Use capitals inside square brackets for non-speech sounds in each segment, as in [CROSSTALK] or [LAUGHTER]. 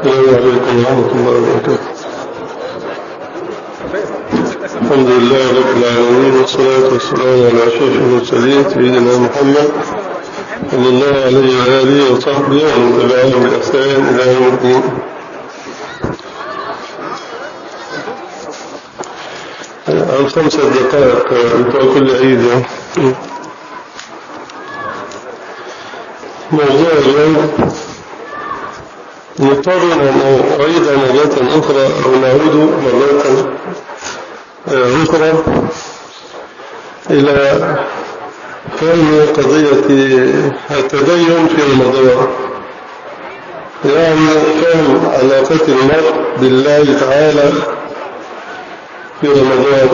السلام عليكم ورحمة الله وبركاته الحمد لله رب العالمين والصلاة والسلام على أشرف المرسلين سيدنا محمد صلى الله عليه وآله وصحبه ومن تبعهم بإحسان إلى يوم الدين. عن خمسة دقائق بتوع كل عيد. موضوع اليوم نضطر أن أعيد مرة أخرى أو نعود مرة أخرى إلى فهم قضية التدين في رمضان يعني فهم علاقة المرء بالله تعالى في رمضان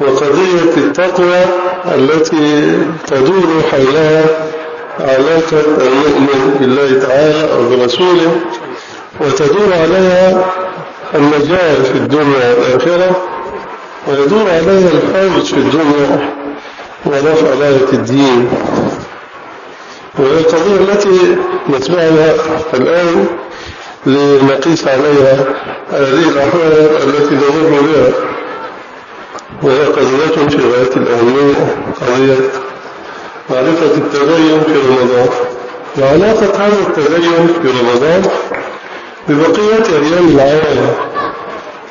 وقضية التقوى التي تدور حولها علاقة المؤمن بالله تعالى أو برسوله وتدور عليها النجاة في الدنيا والآخرة ويدور عليها الفوز في الدنيا ورفع راية الدين. وهي القضية التي نتبعها الآن لنقيس عليها هذه الأحوال التي نمر بها. وهي قضية في غاية الأهمية قضية معرفة التدين في رمضان. وعلاقة هذا التدين في رمضان ببقية أيام العالم.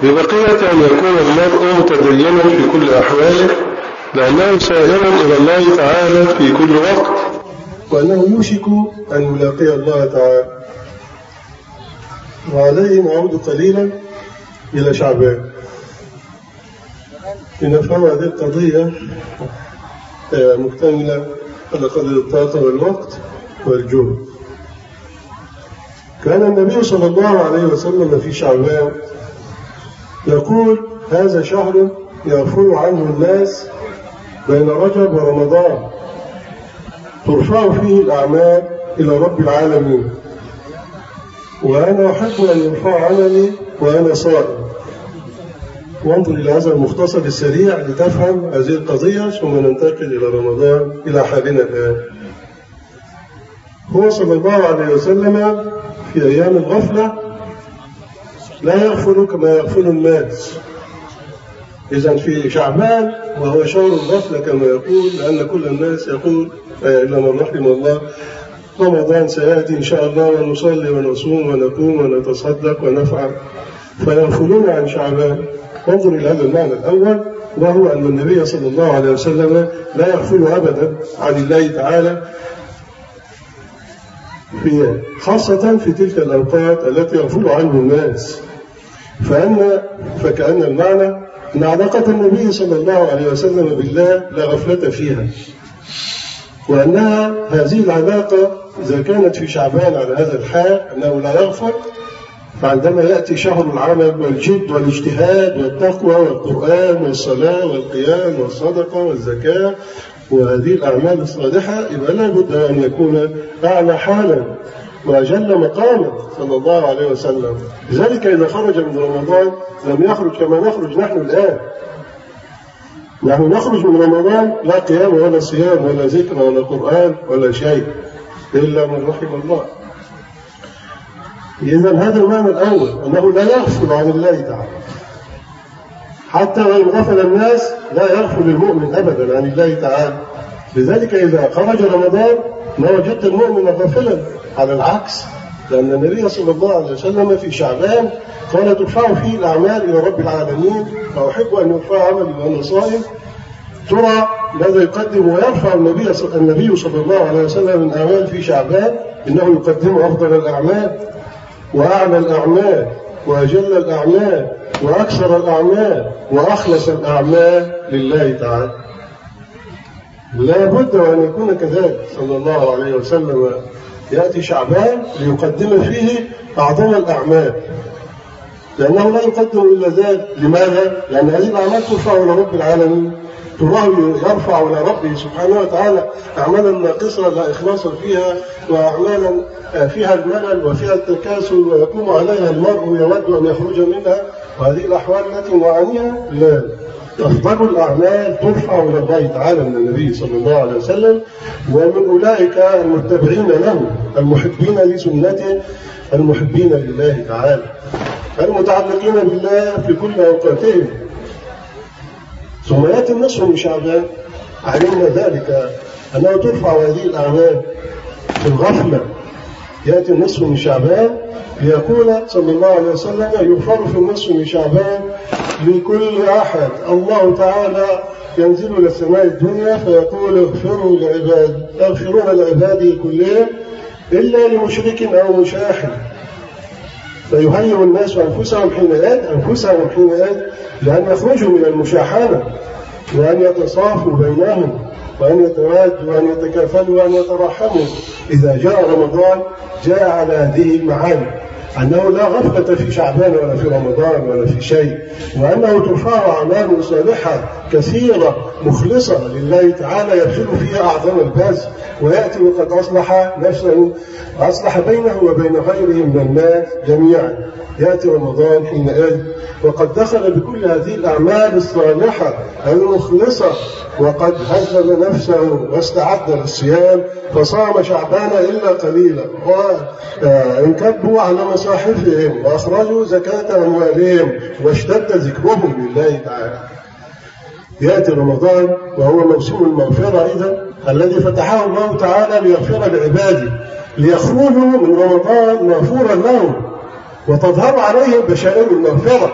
ببقية أن يكون المرء متدينا في كل أحواله لأنه سائر إلى الله تعالى في كل وقت. وأنه يوشك أن يلاقي الله تعالى. وعليه نعود قليلا إلى شعبان. لنفهم هذه القضية مكتملة. على قدر الطاقة والوقت والجهد كان النبي صلى الله عليه وسلم في شعبان يقول هذا شهر يغفل عنه الناس بين رجب ورمضان. ترفع فيه الأعمال إلى رب العالمين. وأنا أحب أن يرفع عملي وأنا صائم. وانظر إلى هذا المختصر السريع لتفهم هذه القضية ثم ننتقل إلى رمضان إلى حالنا الآن. هو صلى الله عليه وسلم في أيام الغفلة لا يغفل كما يغفل الناس إذا في شعبان وهو شهر الغفلة كما يقول لأن كل الناس يقول إلا من رحم الله. رمضان سيأتي إن شاء الله ونصلي ونصوم ونقوم ونتصدق ونفعل. فيغفلون عن شعبان. وانظر إلى هذا المعنى الأول وهو أن النبي صلى الله عليه وسلم لا يغفل أبدا عن الله تعالى في خاصة في تلك الأوقات التي يغفل عنه الناس. فأن فكأن المعنى أن علاقة النبي صلى الله عليه وسلم بالله لا غفلة فيها. وأنها هذه العلاقة إذا كانت في شعبان على هذا الحال أنه لا يغفل فعندما يأتي شهر العمل والجد والاجتهاد والتقوى والقرآن والصلاة والقيام والصدقة والزكاة وهذه الأعمال الصالحة يبقى لا بد أن يكون أعلى حالا وأجل مقاما صلى الله عليه وسلم. لذلك إذا خرج من رمضان لم يخرج كما نخرج نحن الآن. نحن نخرج من رمضان لا قيام ولا صيام ولا ذكر ولا قرآن ولا شيء إلا من رحم الله. إذا هذا المعنى الأول أنه لا يغفل عن الله تعالى. حتى وإن غفل الناس لا يغفل المؤمن أبدا عن الله تعالى. لذلك إذا خرج رمضان ما وجدت المؤمن غافلا. على العكس لأن النبي صلى الله عليه وسلم في شعبان قال ترفع فيه الأعمال إلى رب العالمين فأحب أن يرفع عملي وأنا صائم. ترى ماذا يقدم ويرفع النبي النبي صلى الله عليه وسلم من أعمال في شعبان؟ إنه يقدم أفضل الأعمال. وأعلى الأعمال وأجل الأعمال وأكثر الأعمال وأخلص الأعمال لله تعالى. لا بد وأن يكون كذلك صلى الله عليه وسلم. يأتي شعبان ليقدم فيه أعظم الأعمال. لأنه لا يقدم إلا ذلك. لماذا؟ لأن هذه الأعمال ترفع إلى رب العالمين. تراه يرفع إلى ربه سبحانه وتعالى أعمالا ناقصة لا إخلاص فيها وأعمالا فيها الملل وفيها التكاسل ويقوم عليها المرء يود أن يخرج منها. وهذه الأحوال التي نعانيها لا. أفضل الأعمال ترفع إلى الله تعالى من النبي صلى الله عليه وسلم ومن أولئك المتبعين له المحبين لسنته المحبين لله تعالى المتعلقين بالله في كل أوقاتهم. ثم يأتي النصف من شعبان علمنا ذلك. أنه ترفع هذه الأعمال في الغفلة. يأتي النصف من شعبان ليقول صلى الله عليه وسلم يغفر في النصف من شعبان لكل أحد. الله تعالى ينزل إلى السماء الدنيا فيقول اغفروا لعباد اغفرون لعبادي كلهم إلا لمشرك أو مشاحن. فيهيئ الناس أنفسهم حينئذ أنفسهم حينئذ لأن يخرجوا من المشاحنة وأن يتصافوا بينهم وأن يتوادوا وأن يتكافلوا وأن يتراحموا إذا جاء رمضان جاء على هذه المعاني. أنه لا غفلة في شعبان ولا في رمضان ولا في شيء وأنه ترفع أعمال صالحة كثيرة مخلصة لله تعالى يبذل فيها أعظم البذل ويأتي وقد أصلح نفسه أصلح بينه وبين غيره من الناس جميعا. يأتي رمضان حينئذ وقد دخل بكل هذه الأعمال الصالحة المخلصة وقد هزم نفسه واستعد للصيام فصام شعبان إلا قليلا. وانكبوا على مصاحفهم وأخرجوا زكاة أموالهم واشتد ذكرهم لله تعالى. يأتي رمضان وهو موسم المغفرة إذا الذي فتحه الله تعالى ليغفر لعباده ليخرجوا من رمضان مغفورا لهم وتظهر عليهم بشائر المغفرة.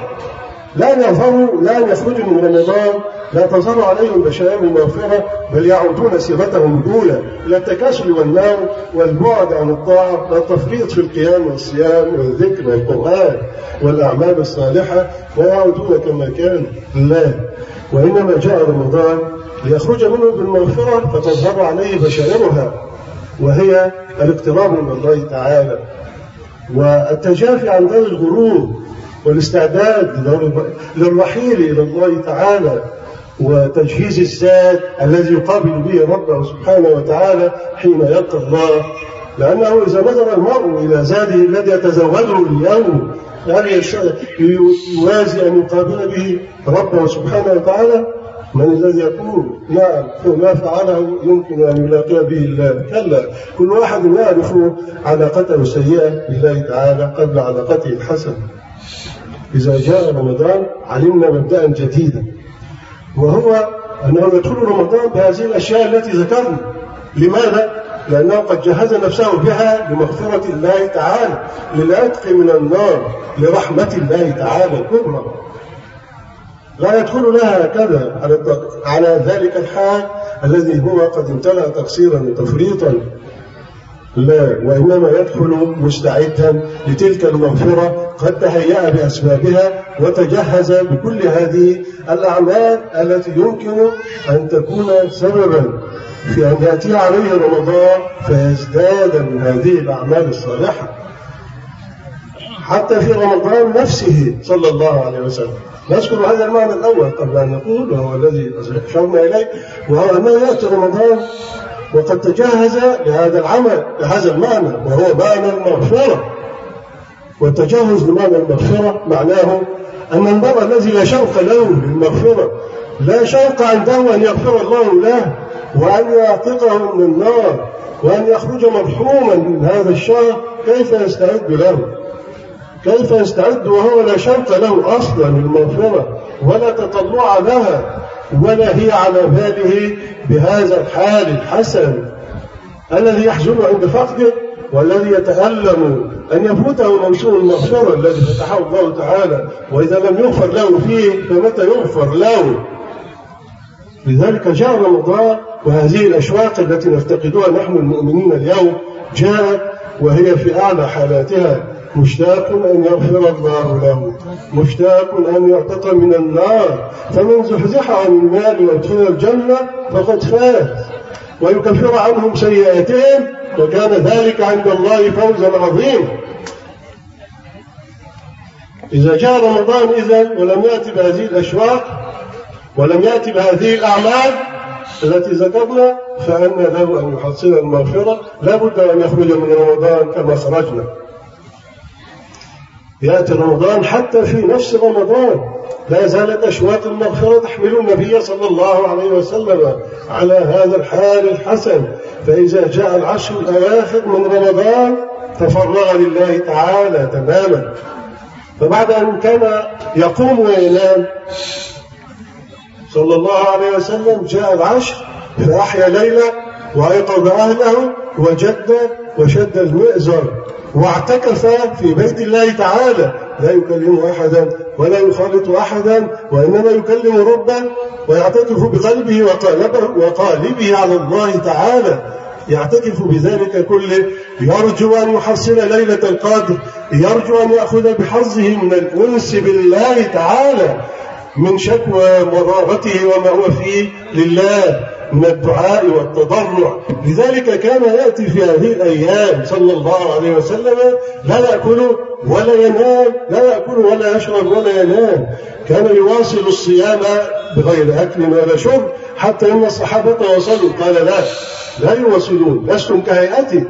لا يظهروا لا يخرجوا من رمضان لا تظهر عليهم بشائر المغفرة بل يعودون سيرتهم الأولى إلى التكاسل والنوم والبعد عن الطاعة والتفريط في القيام والصيام والذكر والقرآن والأعمال الصالحة ويعودون كما كان لا. وإنما جاء رمضان ليخرج منه بالمغفرة فتظهر عليه بشائرها وهي الاقتراب من الله تعالى. والتجافي عن ذوي الغرور والاستعداد للرحيل إلى الله تعالى وتجهيز الزاد الذي يقابل به ربه سبحانه وتعالى حين يلقى الله. لأنه إذا نظر المرء إلى زاده الذي يتزوده اليوم هل يوازي أن يقابل به ربه سبحانه وتعالى؟ من الذي يقول نعم ما فعله يمكن أن يلاقي به الله. كلا كل واحد يعرف علاقته السيئة بالله تعالى قبل علاقته الحسنة. إذا جاء رمضان علمنا مبدأ جديدا. وهو أنه يدخل رمضان بهذه الأشياء التي ذكرنا. لماذا؟ لأنه قد جهز نفسه بها لمغفرة الله تعالى للعتق من النار لرحمة الله تعالى الكبرى. لا يدخل لها هكذا على على ذلك الحال الذي هو قد امتلأ تقصيرا وتفريطا. لا وإنما يدخل مستعدا لتلك المغفرة قد تهيأ بأسبابها وتجهز بكل هذه الأعمال التي يمكن أن تكون سببا في أن يأتي عليه رمضان فيزداد من هذه الأعمال الصالحة. حتى في رمضان نفسه صلى الله عليه وسلم. نذكر هذا المعنى الأول قبل أن نقول وهو الذي أشرنا إليه وهو أنه يأتي رمضان وقد تجهز لهذا العمل لهذا المعنى وهو معنى المغفرة. والتجهز لمعنى المغفرة معناه أن المرء الذي لا شوق له للمغفرة لا شوق عنده أن يغفر الله له وأن يعتقه من النار وأن يخرج مرحوما من هذا الشهر كيف يستعد له؟ كيف يستعد وهو لا شوق له أصلا للمغفرة ولا تطلع لها؟ ولا هي على باله بهذا الحال الحسن الذي يحزن عند فقده والذي يتألم أن يفوته موسوم المغفرة الذي فتحه الله تعالى وإذا لم يغفر له فيه فمتى يغفر له؟ لذلك جاء رمضان وهذه الأشواق التي نفتقدها نحن المؤمنين اليوم جاءت وهي في أعلى حالاتها. مشتاق أن يغفر الله له مشتاق أن يعتق من النار فمن زحزح عن النار وادخل الجنة فقد فات ويكفر عنهم سيئاتهم وكان ذلك عند الله فوزا عظيما. إذا جاء رمضان إذا ولم يأتي بهذه الأشواق ولم يأتي بهذه الأعمال التي ذكرنا فأن له أن يحصل المغفرة، لا بد أن يخرج من رمضان كما خرجنا. يأتي رمضان حتى في نفس رمضان. لا زالت أشواق المغفرة تحمل النبي صلى الله عليه وسلم على هذا الحال الحسن. فإذا جاء العشر الأواخر من رمضان تفرغ لله تعالى تماما. فبعد أن كان يقوم وينام صلى الله عليه وسلم جاء العشر فأحيا ليلة وأيقظ أهله وجد وشد المئزر. واعتكف في بيت الله تعالى. لا يكلم أحدا ولا يخالط أحدا وإنما يكلم ربه ويعتكف بقلبه وقالبه, وقالبه على الله تعالى. يعتكف بذلك كله. يرجو أن يحصل ليلة القدر. يرجو أن يأخذ بحظه من الأنس بالله تعالى. من شكوى مرارته وما هو فيه لله. من الدعاء والتضرع. لذلك كان يأتي في هذه الأيام صلى الله عليه وسلم لا يأكل ولا ينام لا يأكل ولا يشرب ولا ينام. كان يواصل الصيام بغير أكل ولا شرب حتى إن الصحابة وصلوا. قال لا لا يواصلون لستم كهيئتي.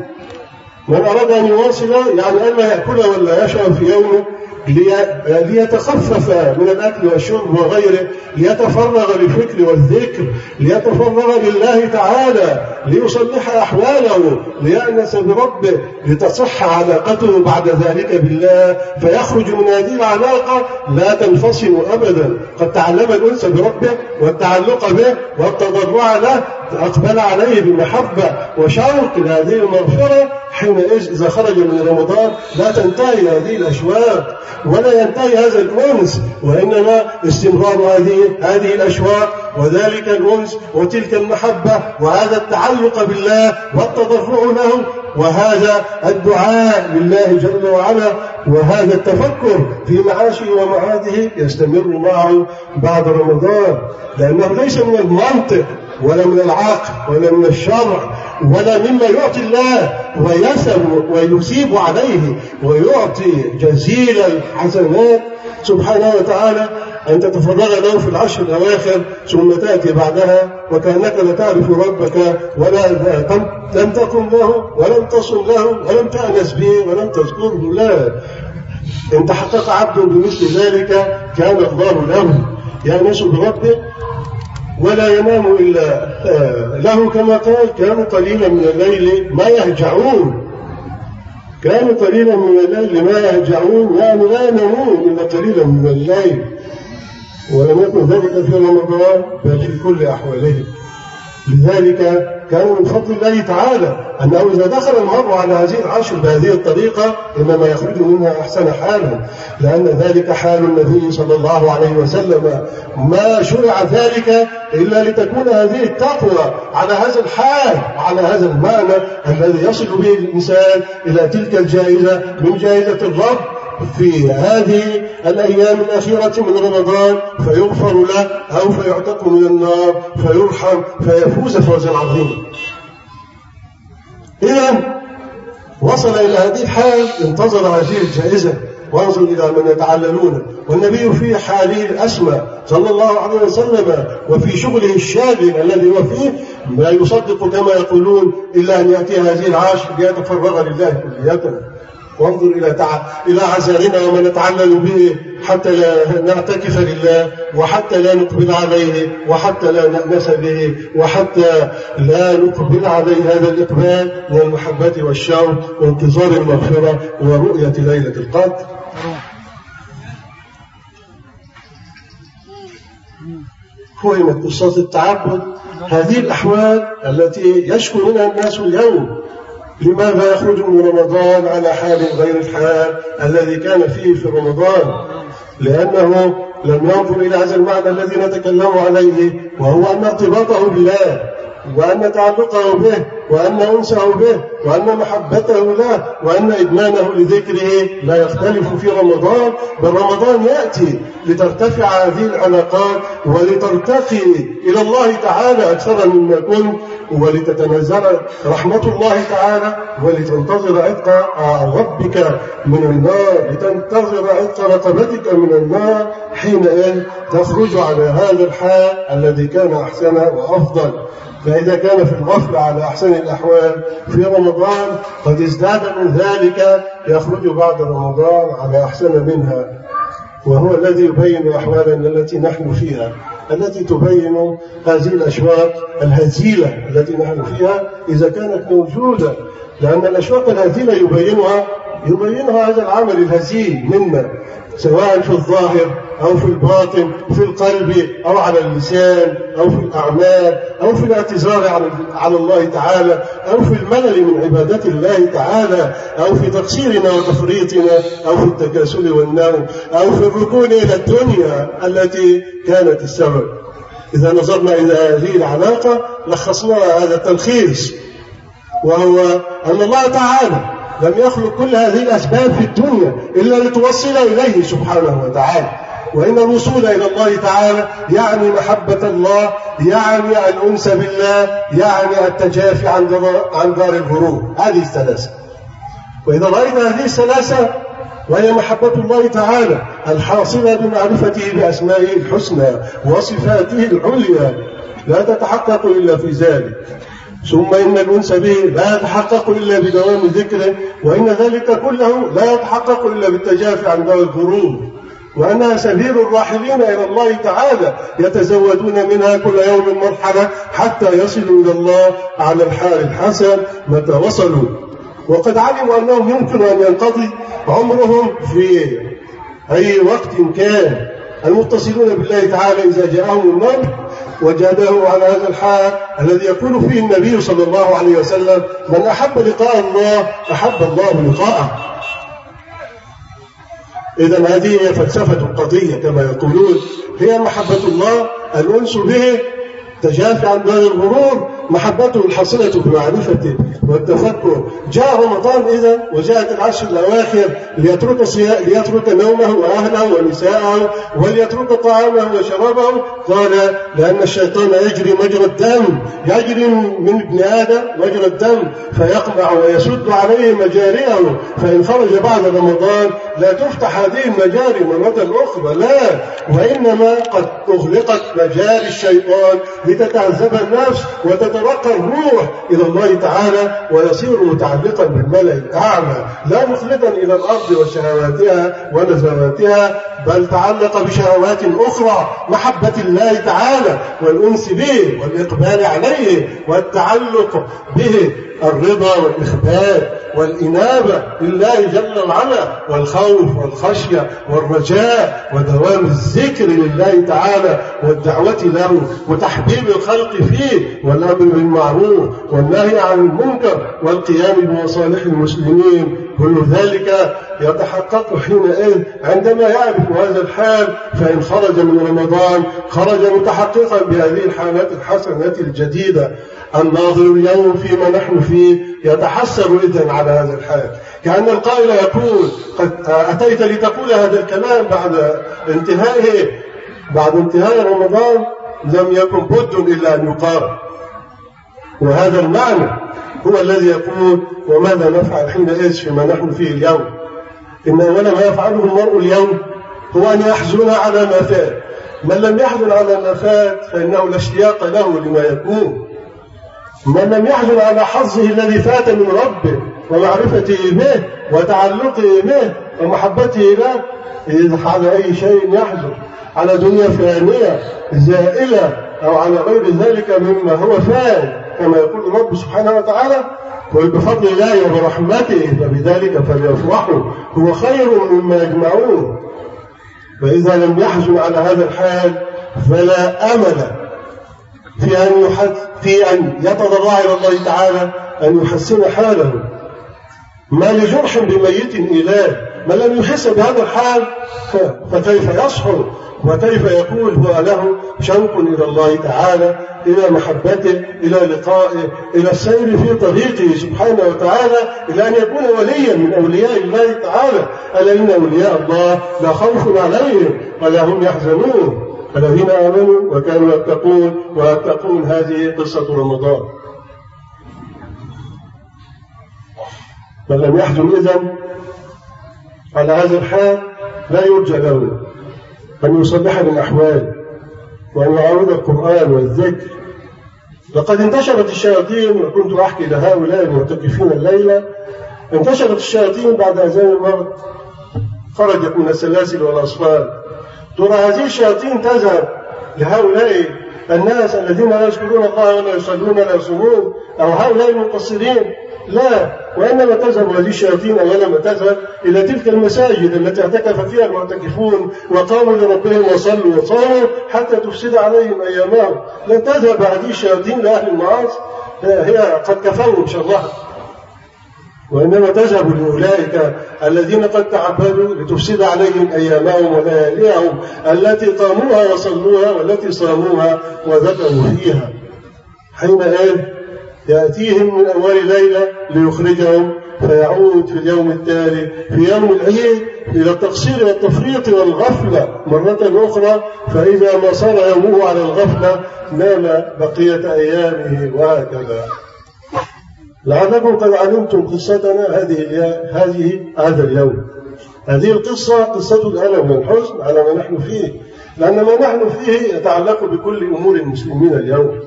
من أراد أن يواصل يعني ألا يأكل ولا يشرب في يومه ليتخفف من الأكل والشرب وغيره ليتفرغ للفكر والذكر ليتفرغ لله تعالى ليصلح أحواله ليأنس بربه لتصح علاقته بعد ذلك بالله فيخرج من هذه العلاقة لا تنفصل أبدا. قد تعلم الأنس بربه والتعلق به والتضرع له أقبل عليه بمحبة وشوق لهذه المغفرة حينئذ إذا خرج من رمضان لا تنتهي هذه الأشواق ولا ينتهي هذا الأنس وإنما استمرار هذه هذه الأشواق وذلك الأنس وتلك المحبة وهذا التعلق بالله والتضرع له وهذا الدعاء لله جل وعلا. وهذا التفكر في معاشه ومعاده يستمر معه بعد رمضان. لأنه ليس من المنطق ولا من العقل ولا من الشرع ولا مما يعطي الله ويثب ويثيب عليه ويعطي جزيل الحسنات سبحانه وتعالى أن تتفرغ له في العشر الأواخر ثم تأتي بعدها وكأنك لا تعرف ربك ولا لم تقم له ولم تصم له ولم تأنس به ولم تذكره لا إن تحقق عبد بمثل ذلك كان الله له. يأنس بربه ولا ينام إلا آه، له كما قال كانوا قليلا من الليل ما يهجعون. كانوا قليلا من الليل ما يهجعون يعني لا ينامون إلا قليلا من الليل. ولم يكن ذلك في رمضان بل في كل أحوالهم لذلك كان من فضل الله تعالى أنه إذا دخل المرء على هذه العشر بهذه الطريقة إنما يخرج منها أحسن حالا لأن ذلك حال النبي صلى الله عليه وسلم. ما شرع ذلك إلا لتكون هذه التقوى على هذا الحال وعلى هذا المعنى الذي يصل به الإنسان إلى تلك الجائزة من جائزة الرب في هذه الأيام الأخيرة من رمضان فيغفر له أو فيعتق من النار فيرحم فيفوز فوزا عظيما. إذا وصل إلى هذه الحال انتظر هذه الجائزة. وانظر إلى من يتعللون. والنبي في حاله الأسمى صلى الله عليه وسلم وفي شغله الشاغل الذي هو فيه لا يصدق كما يقولون إلا أن يأتي هذه العاشر ليتفرغ لله كلية وانظر إلى تع... إلى عزائنا وما نتعلل به حتى لا نعتكف لله وحتى لا نقبل عليه وحتى لا نأنس به وحتى لا نقبل عليه هذا الإقبال من المحبة والشوق وانتظار المغفرة ورؤية ليلة القدر. فهمت قصة التعبد. هذه الأحوال التي يشكو منها الناس اليوم لماذا يخرج من رمضان على حال غير الحال الذي كان فيه في رمضان؟ لأنه لم ينظر إلى هذا المعنى الذي نتكلم عليه وهو أن ارتباطه بالله وأن تعلقه به وأن أنسه به وأن محبته له وأن إدمانه لذكره لا يختلف في رمضان. بل رمضان يأتي لترتفع هذه العلاقات ولترتقي إلى الله تعالى أكثر مما كنت ولتتنزل رحمة الله تعالى ولتنتظر عتق ربك من النار لتنتظر عتق رقبتك من النار حينئذ تخرج على هذا الحال الذي كان أحسن وأفضل. فإذا كان في الغفلة على أحسن الأحوال في رمضان قد ازداد من ذلك يخرج بعد رمضان على أحسن منها وهو الذي يبين أحوالنا التي نحن فيها. التي تبين هذه الأشواق الهزيلة التي نحن فيها إذا كانت موجودة لأن الأشواق الهزيلة يبينها يبينها هذا العمل الهزيل منا. سواء في الظاهر أو في الباطن في القلب أو على اللسان أو في الأعمال أو في الاعتذار على الله تعالى أو في الملل من عبادة الله تعالى أو في تقصيرنا وتفريطنا أو في التكاسل والنوم أو في الركون إلى الدنيا التي كانت السبب. إذا نظرنا إلى هذه العلاقة لخصنا هذا التلخيص وهو أن الله تعالى لم يخلق كل هذه الأسباب في الدنيا إلا لتوصل إليه سبحانه وتعالى. وإن الوصول إلى الله تعالى يعني محبة الله يعني الأنس بالله يعني التجافي عن دار, عن دار الغرور. هذه الثلاثة وإذا رأينا هذه الثلاثة وهي محبة الله تعالى الحاصلة بمعرفته بأسمائه الحسنى وصفاته العليا لا تتحقق إلا في ذلك. ثم إن الأنس به لا يتحقق إلا بدوام ذكره وإن ذلك كله لا يتحقق إلا بالتجافي عن دار الغرور وأنها سبيل الراحلين إلى الله تعالى يتزودون منها كل يوم مرحلة حتى يصلوا إلى الله على الحال الحسن متى وصلوا. وقد علموا أنهم يمكن أن ينقضي عمرهم في أي وقت كان. المتصلون بالله تعالى إذا جاءهم الموت وجاده على هذا الحال الذي يقول فيه النبي صلى الله عليه وسلم من أحب لقاء الله أحب الله لقاءه. إذا هذه هي فلسفة القضية كما يقولون هي محبة الله الأنس به تجافي عن دار الغرور محبته الحاصلة في معرفته والتفكر. جاء رمضان إذا وجاءت العشر الأواخر ليترك ليترك نومه وأهله ونساءه وليترك طعامه وشرابه. قال لأن الشيطان يجري مجرى الدم يجري من ابن آدم مجرى الدم فيقمع ويسد عليه مجاريه. فإن خرج بعد رمضان لا تفتح هذه المجاري مرة أخرى لا. وإنما قد أغلقت مجاري الشيطان لتتعذب النفس وتترقى الروح إلى الله تعالى ويصير متعلقا بالملأ الأعلى لا مخلدا إلى الأرض وشهواتها ونزواتها بل تعلق بشهوات أخرى محبة الله تعالى والأنس به والإقبال عليه والتعلق به الرضا والإخبات والإنابة لله جل وعلا والخوف والخشية والرجاء ودوام الذكر لله تعالى والدعوة له وتحبيب الخلق فيه والأمر بالمعروف والنهي عن المنكر والقيام بمصالح المسلمين. كل ذلك يتحقق حينئذ عندما يعرف هذا الحال فإن خرج من رمضان خرج متحققا بهذه الحالات الحسنة الجديدة. الناظر اليوم فيما نحن فيه يتحسر إذن على هذا الحال. كأن القائل يقول قد أتيت لتقول هذا الكلام بعد انتهائه بعد انتهاء رمضان لم يكن بد إلا أن يقال وهذا المعنى هو الذي يقول وماذا نفعل حينئذ فيما نحن فيه اليوم؟ إن أول ما يفعله المرء اليوم هو أن يحزن على ما فات. من لم يحزن على ما فات فإنه لا اشتياق له لما يكون. من لم يحزن على حظه الذي فات من ربه ومعرفته به وتعلقه به ومحبته له إذا على أي شيء يحزن على دنيا فانية زائلة أو على غير ذلك مما هو فان كما يقول الرب سبحانه وتعالى قل بفضل الله وبرحمته فبذلك فليفرحوا هو خير مما يجمعون. فإذا لم يحزن على هذا الحال فلا أمل في أن يحد في أن يتضرع إلى الله تعالى أن يحسن حاله. ما لجرح بميت إله من لم يحس بهذا الحال فكيف يصحو؟ وكيف يكون هو له شوق إلى الله تعالى إلى محبته إلى لقائه إلى السير في طريقه سبحانه وتعالى إلى أن يكون وليا من أولياء الله تعالى. ألا إن أولياء الله لا خوف عليهم ولا هم يحزنون. الذين آمنوا وكانوا يتقون ويتقون هذه قصة رمضان. من لم يحزن إذن على هذا الحال لا يرجى له أن يصلح الأحوال وأن يعرض القرآن والذكر. لقد انتشرت الشياطين وكنت أحكي لهؤلاء المعتكفين الليلة انتشرت الشياطين بعد أذان المغرب خرجت من السلاسل والأصفال ترى هذه الشياطين تذهب. لهؤلاء الناس الذين لا يذكرون الله ولا يصلون ولا يصومون أو هؤلاء المقصرين. لا وإنما تذهب هذه الشياطين أولا تذهب إلى تلك المساجد التي اعتكف فيها المعتكفون وقاموا لربهم وصلوا وصاموا حتى تفسد عليهم أيامهم. لن تذهب هذه الشياطين لأهل المعاصي. هي قد كفروا إن شاء الله. وإنما تذهب لأولئك الذين قد تعبدوا لتفسد عليهم أيامهم ولياليهم التي قاموها وصلوها والتي صاموها وذكروا فيها. حينئذ يأتيهم من أول ليلة ليخرجهم فيعود في اليوم التالي في يوم العيد إلى التقصير والتفريط والغفلة مرة أخرى فإذا ما صار يومه على الغفلة نام بقية أيامه وهكذا. لعلكم قد علمتم قصتنا هذه هذه هذا اليوم. هذه القصة قصة الألم والحزن على ما نحن فيه لأن ما نحن فيه يتعلق بكل أمور المسلمين اليوم.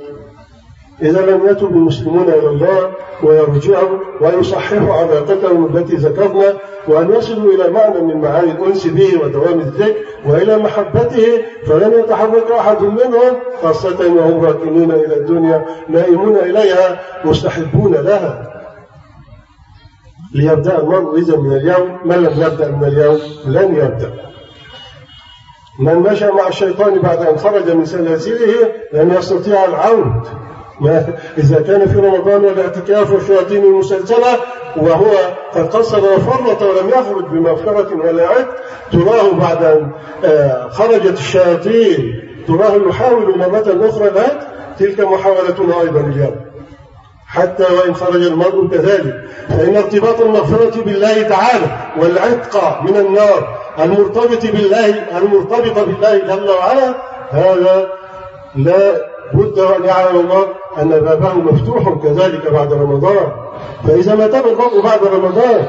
إذا لم يتب المسلمون إلى الله ويرجعوا ويصححوا علاقتهم التي ذكرنا وأن يصلوا إلى معنى من معاني الأنس به ودوام الذكر وإلى محبته فلن يتحرك أحد منهم خاصة وهم راكنون إلى الدنيا نائمون إليها مستحبون لها. ليبدأ المرء إذا من اليوم من لم يبدأ من اليوم لن يبدأ. من مشى مع الشيطان بعد أن خرج من سلاسله لن يستطيع العود. [LAUGHS] إذا كان في رمضان والاعتكاف والشياطين المسلسلة وهو قد قصر وفرط ولم يخرج بمغفرة ولا عد تراه بعد أن آه، خرجت الشياطين تراه يحاول مرة أخرى العد تلك محاولتنا أيضا اليوم حتى وإن خرج المرء كذلك فإن ارتباط المغفرة بالله تعالى والعتق من النار المرتبط بالله المرتبط بالله جل وعلا هذا لا بد أن يعلم الله أن بابه مفتوح كذلك بعد رمضان. فإذا ما تاب المرء بعد رمضان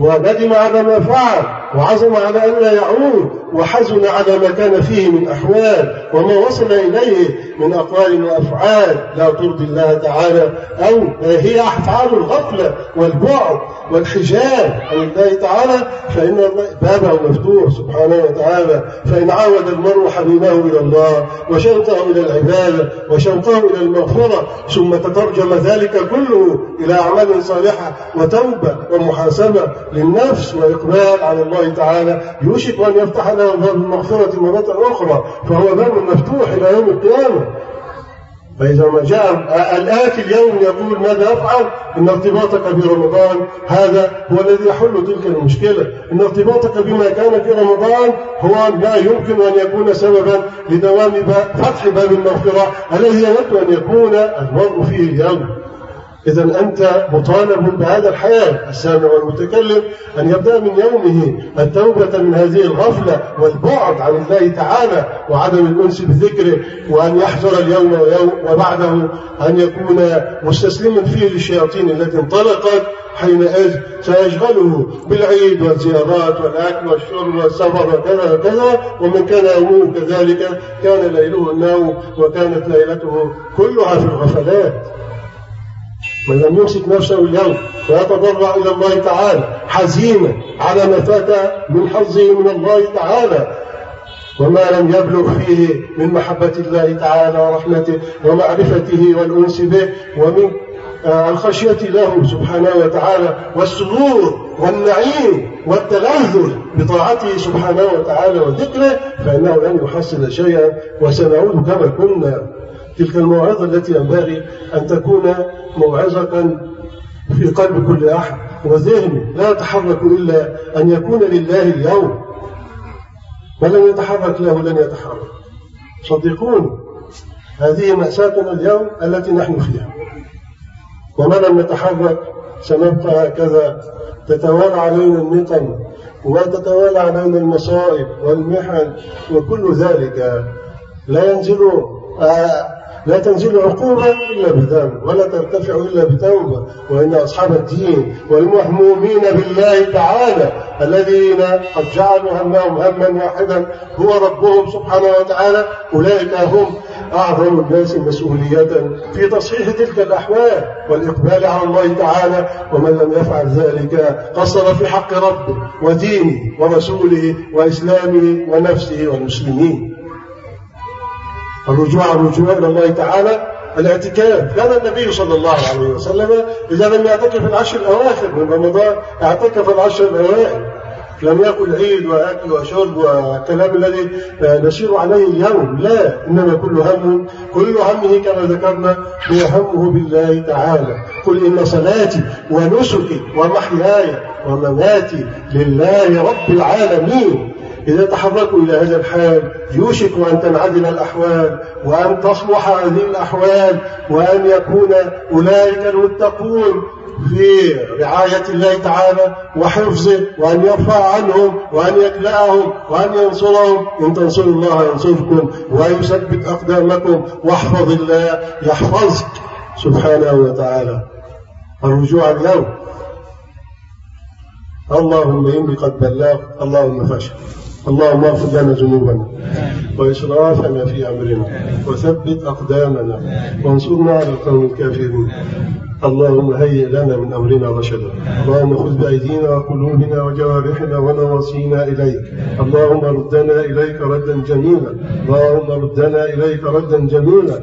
وندم على ما فعل. وعزم على أن لا يعود وحزن على ما كان فيه من أحوال وما وصل إليه من أقوال وأفعال لا ترضي الله تعالى. أو هي أفعال الغفلة والبعد والحجاب عن الله تعالى فإن بابه مفتوح سبحانه وتعالى. فإن عاود المرء حبيبه إلى الله وشوقه إلى العبادة وشوقه إلى المغفرة ثم تترجم ذلك كله إلى أعمال صالحة وتوبة ومحاسبة للنفس وإقبال على الله تعالى يوشك أن يفتح له باب المغفرة مرة أخرى فهو باب مفتوح إلى يوم القيامة. فإذا ما جاء الآتي اليوم يقول ماذا أفعل؟ إن ارتباطك برمضان هذا هو الذي يحل تلك المشكلة. إن ارتباطك بما كان في رمضان هو لا يمكن أن يكون سببا لدوام فتح باب المغفرة الذي يود أن يكون المرء فيه اليوم. إذا أنت مطالب بهذا الحياة السامع والمتكلم أن يبدأ من يومه التوبة من هذه الغفلة والبعد عن الله تعالى وعدم الأنس بذكره وأن يحذر اليوم ويوم وبعده أن يكون مستسلما فيه للشياطين التي انطلقت حينئذ سيشغله بالعيد والزيارات والأكل والشرب والسفر وكذا وكذا ومن كان يومه كذلك كان ليله النوم وكانت ليلته كلها في الغفلات. من لم يمسك نفسه اليوم ويتضرع إلى الله تعالى حزينا على ما فات من حظه من الله تعالى. وما لم يبلغ فيه من محبة الله تعالى ورحمته ومعرفته والأنس به ومن آه، الخشية له سبحانه وتعالى والسرور والنعيم والتلذذ بطاعته سبحانه وتعالى وذكره فإنه لن يحصل شيئا وسنعود كما كنا. تلك الموعظة التي ينبغي أن تكون موعظة في قلب كل أحد وذهن لا يتحرك إلا أن يكون لله اليوم. ولن يتحرك له لن يتحرك. صدقوني هذه مأساتنا اليوم التي نحن فيها. وما لم نتحرك سنبقى هكذا. تتوالى علينا النقم وتتوالى علينا المصائب والمحن وكل ذلك. لا ينزل آه، لا تنزل عقوبة إلا بذنب ولا ترتفع إلا بتوبة وإن أصحاب الدين والمهمومين بالله تعالى الذين قد جعلوا همهم هما واحدا هو ربهم سبحانه وتعالى أولئك هم أعظم الناس مسؤولية في تصحيح تلك الأحوال والإقبال على الله تعالى ومن لم يفعل ذلك قصر في حق ربه ودينه ورسوله وإسلامه ونفسه والمسلمين. الرجوع الرجوع إلى الله تعالى الاعتكاف. كان النبي صلى الله عليه وسلم إذا لم يعتكف العشر الأواخر من رمضان اعتكف العشر الأوائل. لم يكن عيد وأكل وشرب وكلام الذي نسير عليه اليوم. لا إنما كل هم كل همه كما ذكرنا هو همه بالله تعالى. قل إن صلاتي ونسكي ومحياي ومماتي لله رب العالمين. إذا تحركوا إلى هذا الحال يوشك أن تنعدل الأحوال وأن تصلح هذه الأحوال وأن يكون أولئك المتقون في رعاية الله تعالى وحفظه وأن يرفع عنهم وأن يكلأهم وأن ينصرهم. إن تنصروا الله ينصركم ويثبت أقدامكم. واحفظ الله يحفظك سبحانه وتعالى. الرجوع اليوم. اللهم إني قد بلغت اللهم فاشل. اللهم اغفر لنا ذنوبنا وإسرافنا في أمرنا وثبت أقدامنا وانصرنا على القوم الكافرين. اللهم هيئ لنا من أمرنا رشدا. اللهم خذ بأيدينا وقلوبنا وجوارحنا ونواصينا إليك. اللهم ردنا إليك ردا جميلا. اللهم ردنا إليك ردا جميلا.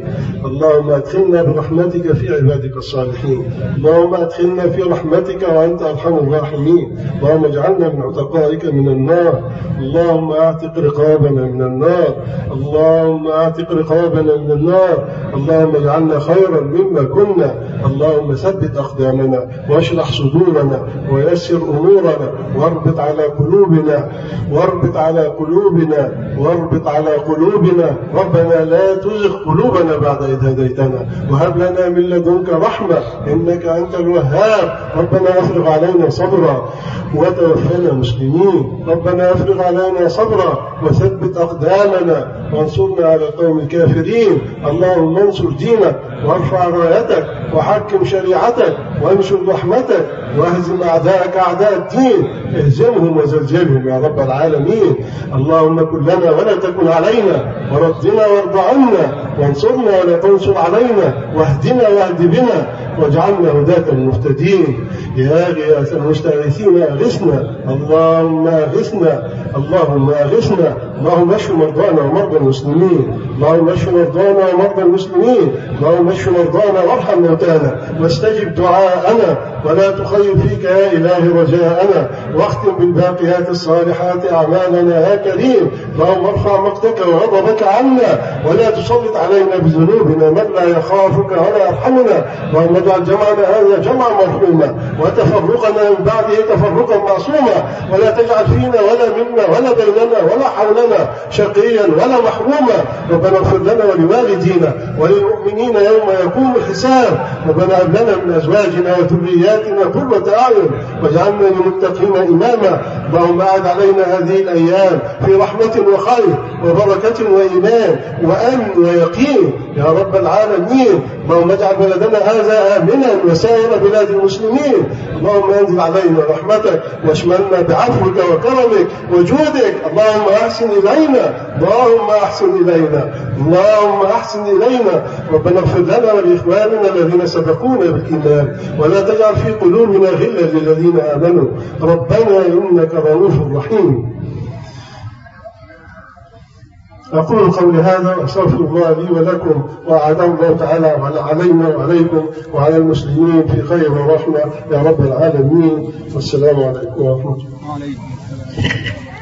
اللهم أدخلنا برحمتك في عبادك الصالحين. اللهم أدخلنا في رحمتك وأنت أرحم الراحمين. اللهم اجعلنا من عتقائك من النار. اللهم أعتق رقابنا من النار. اللهم أعتق رقابنا من النار. اللهم اجعلنا خيرا مما كنا. اللهم ثبت أقدامنا واشرح صدورنا ويسر أمورنا واربط على قلوبنا. واربط على قلوبنا. واربط على قلوبنا. ربنا لا تزغ قلوبنا بعد إذ هديتنا. وهب لنا من لدنك رحمة. إنك أنت الوهاب. ربنا أفرغ علينا صبرا وتوفنا مسلمين. ربنا أفرغ علينا صبرا وثبت أقدامنا. وانصرنا على القوم الكافرين اللهم انصر دينك وارفع رايتك وحكم شريعتك وانشر رحمتك واهزم أعداءك أعداء الدين. اهزمهم وزلزلهم يا رب العالمين. اللهم كن لنا ولا تكن علينا وردنا وارض عنا وانصرنا ولا تنصر علينا واهدنا واهد بنا. واجعلنا هداة المهتدين يا غياث المستغيثين أغثنا. اللهم أغثنا. اللهم أغثنا. اللهم اشف مرضانا ومرضى المسلمين. اللهم اشف مرضانا ومرضى المسلمين. اللهم اشف مرضانا وارحم موتانا. واستجب دعاءنا. ولا تخيب فيك يا إله رجاءنا. واختم بالباقيات الصالحات أعمالنا يا كريم. اللهم ارفع مقتك وغضبك عنا. ولا تسلط علينا بذنوبنا من لا يخافك ولا يرحمنا. اللهم اجعل جمعنا هذا جمعا مرحوما وتفرقنا من بعده تفرقا معصوما. ولا تجعل فينا ولا منا ولا بيننا ولا حولنا شقيا ولا محروما. ربنا اغفر لنا ولوالدينا وللمؤمنين يوم يقوم الحساب. ربنا هب لنا من أزواجنا وذرياتنا قرة أعين. واجعلنا للمتقين إماما. اللهم أعد علينا هذه الأيام في رحمة وخير وبركة وإيمان وأمن ويقين. يا رب العالمين اللهم اجعل بلدنا هذا آمنا وسائر بلاد المسلمين. اللهم انزل علينا رحمتك واشملنا بعفوك وكرمك وجودك. اللهم أحسن إلينا اللهم أحسن إلينا. اللهم أحسن إلينا ربنا اغفر لنا ولإخواننا الذين سبقونا بالإيمان ولا تجعل في قلوبنا غلا للذين آمنوا ربنا إنك رؤوف رحيم. أقول قولي هذا وأستغفر الله لي ولكم وأعاده الله تعالى علينا وعليكم وعلى المسلمين في خير ورحمة. يا رب العالمين. والسلام عليكم ورحمة الله. وعليكم السلام.